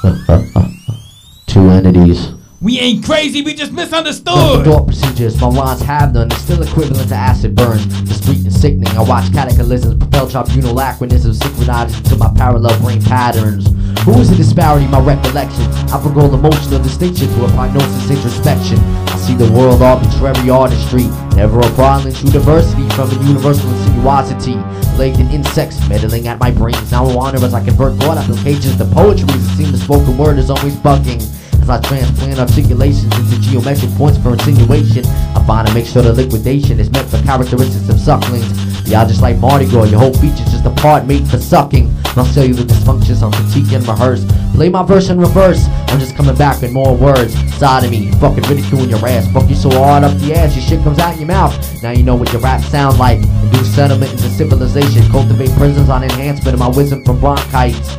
Two entities. We ain't crazy, we just misunderstood. Door procedures, my rhymes have none. It's still equivalent to acid burn. Discreet and sickening. I watch cataclysms propel tribunal anachronisms synchronized into my parallel brain patterns. Who is the disparity? My recollection. I forgo emotional distinction to a prognosis introspection. I see the world arbitrary artistry. Never a violent true diversity from a universal insinuosity. Laid insects meddling at my brains. Now I wonder as I convert thought applications to poetry. It seems the spoken word is always bucking. As I transplant articulations into geometric points for insinuation, I find to make sure the liquidation is meant for characteristics of sucklings. Yeah, just like Mardi Gras, your whole feature's just a part made for sucking. My cellular dysfunctions on critique and rehearse. Play my verse in reverse. I'm just coming back with more words. Sodomy, fucking ridiculing your ass. Fuck you so hard up the ass, your shit comes out in your mouth. Now you know what your rap sound like. Induce settlement into civilization. Cultivate prisons on enhancement of my wisdom from bronchitis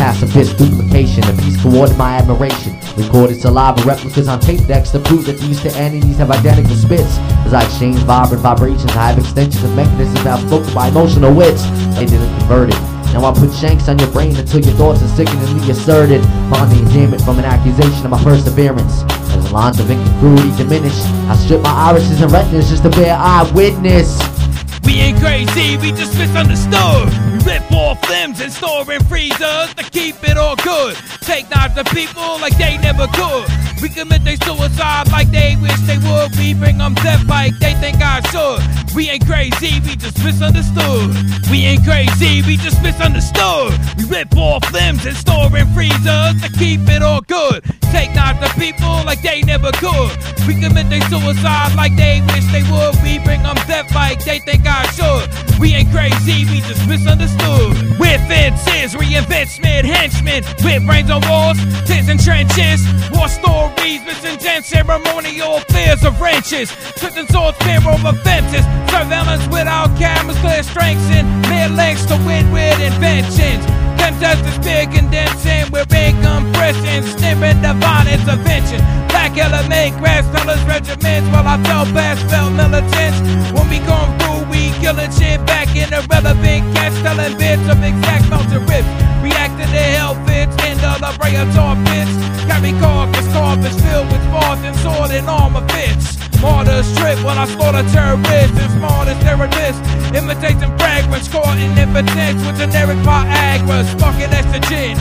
pacifist duplication. A piece coordinated my admiration. Recorded saliva replicas on tape decks to prove that these two entities have identical spits. As I exchange vibrant vibrations, I have extensions of mechanisms now spoken by emotional wits. They didn't convert it. Now I put shanks on your brain until your thoughts are sickeningly asserted. Upon the endearment from an accusation of my perseverance. As lines of incongruity diminish, I strip my irises and retinas just to bear eyewitness. We ain't crazy, we just misunderstood. We rip off limbs and store in freezers to keep it all good. Take knives to people like they never could. We commit they suicide like they wish they would. We bring them death like they think I should. We ain't crazy, we just misunderstood. We ain't crazy, we just misunderstood. We rip off limbs and store in freezers to keep it all good. Take knives to people like they never could. We commit they suicide like they wish bring like they think I should. We ain't crazy, we just misunderstood. We're fences, reinvent Smith henchmen. With brains on walls, tents and trenches. War stories, misintent ceremonial fears of wrenches. Twisting swords, fear over fences. Surveillance without cameras, clear strengths and mere lengths to win with inventions. Contestants spear condensing with ring compression, snipping divine intervention. Black element, grass colors, regiments, while I felt past felt militants. Come through, we killing shit back in irrelevant cats, telling bits of exact melted rips. Reacting to hell fits, end of the tar pits. Carry carcass, carpets filled with spars and sword and armor fits. Martyrs trip when I slaughter terrorists and smartest terrorists. Imitating fragments caught in impotence with generic Viagra, sparking estrogen.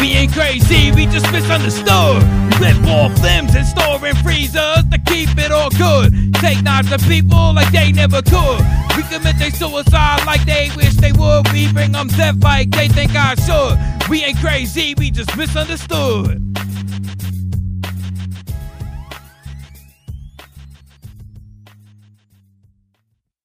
We ain't crazy, we just misunderstood. We rip off limbs and store in freezers to keep it all good. Take knives to people like they never could. We commit they suicide like they wish they would. We bring them death like they think I should. We ain't crazy, we just misunderstood.